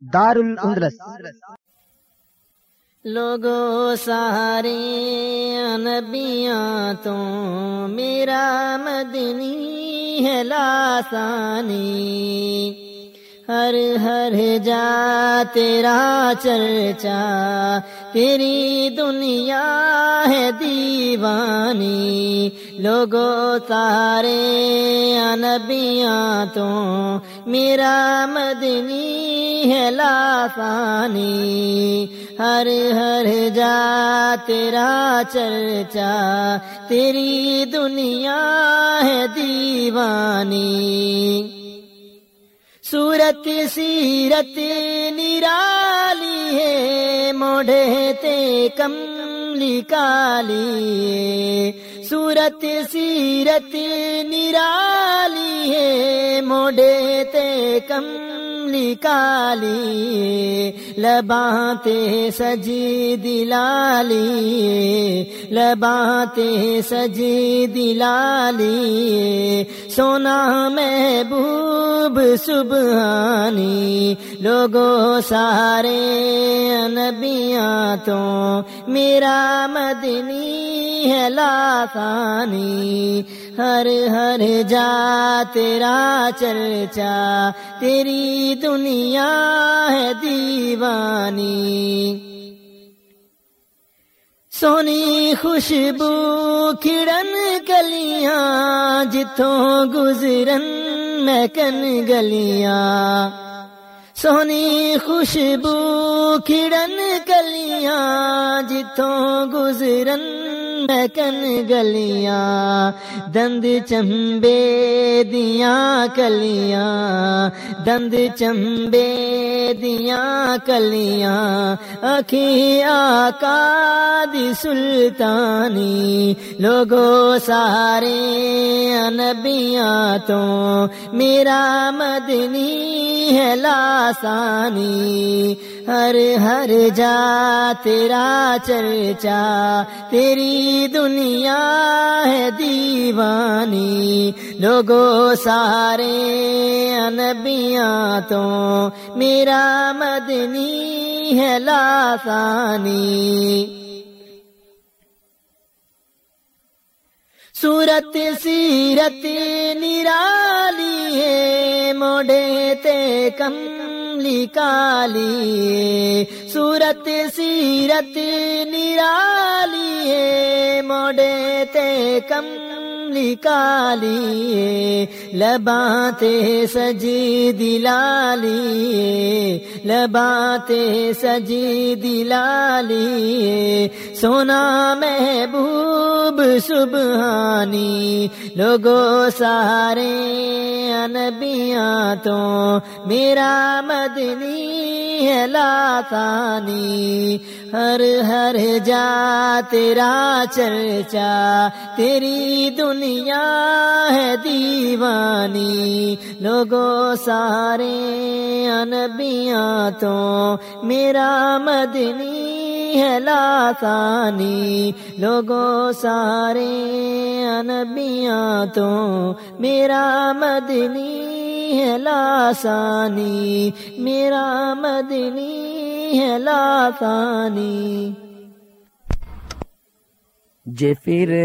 دار الاندلس لوگو سارے نبیاں تو میرا مدنی ہے لاسانی۔ ہر ہر جا تیرا چرچا، تیری دنیا ہے دیوانی۔ لوگو تارے نبیاں تو میرا مدنی ہے لاسانی ہر ہر جا تیرا چرچا۔ تیری دنیا ہے دیوانی۔ سورت سیرت نرالی ہے۔ موڑے تے کملی کالی سورت سیرت نرالی ہے۔ موڑے تے کملی کالی لباتے سجی دلالی، لباتے سجی دلالی، سونا محبوب سبحانی، لوگوں سارے نبیاں تو میرا مدنی ہے لاسانی ہر ہر جا تیرا چرچا، تیری دنیا ہے دیوانی۔ سونی خوشبو، کھڑن گلیاں جتوں گزرن میکن گلیاں۔ سونی خوشبو، کھڑن گلیاں جتوں گزرن میکن گلیاں دند چمبے دیاں کلیاں دند چمبے دیاں کلیاں، اکھی آقا دی سلطانی، لوگو سارے نبیاں تو میرا مدنی ہے لاسانی۔ ہر ہر جا تیرا چرچا تیری دنیا ہے دیوانی لوگو سارے نبیاں تو میرا مدنی ہے لاسانی سورت سیرت نرالی ہے موڑے تے کملی کالی سورت سیرت نرالی ہے موڑے تے کم کالی لباتے سجی دلالی لباتے سجی دلالی سونا محبوب سبحانی، لوگو سارے نبیاں تو میرا مدنی ہے لاسانی ہر ہر جا تیرا چرچا، تیری دنیا ہے دیوانی لوگو سارے نبیاں تو میرا مدنی ہے لاسانی لوگو سارے نبیاں تو میرا مدنی ہے لاسانی، میرا مدنی ہے لاسانی۔ جے پھر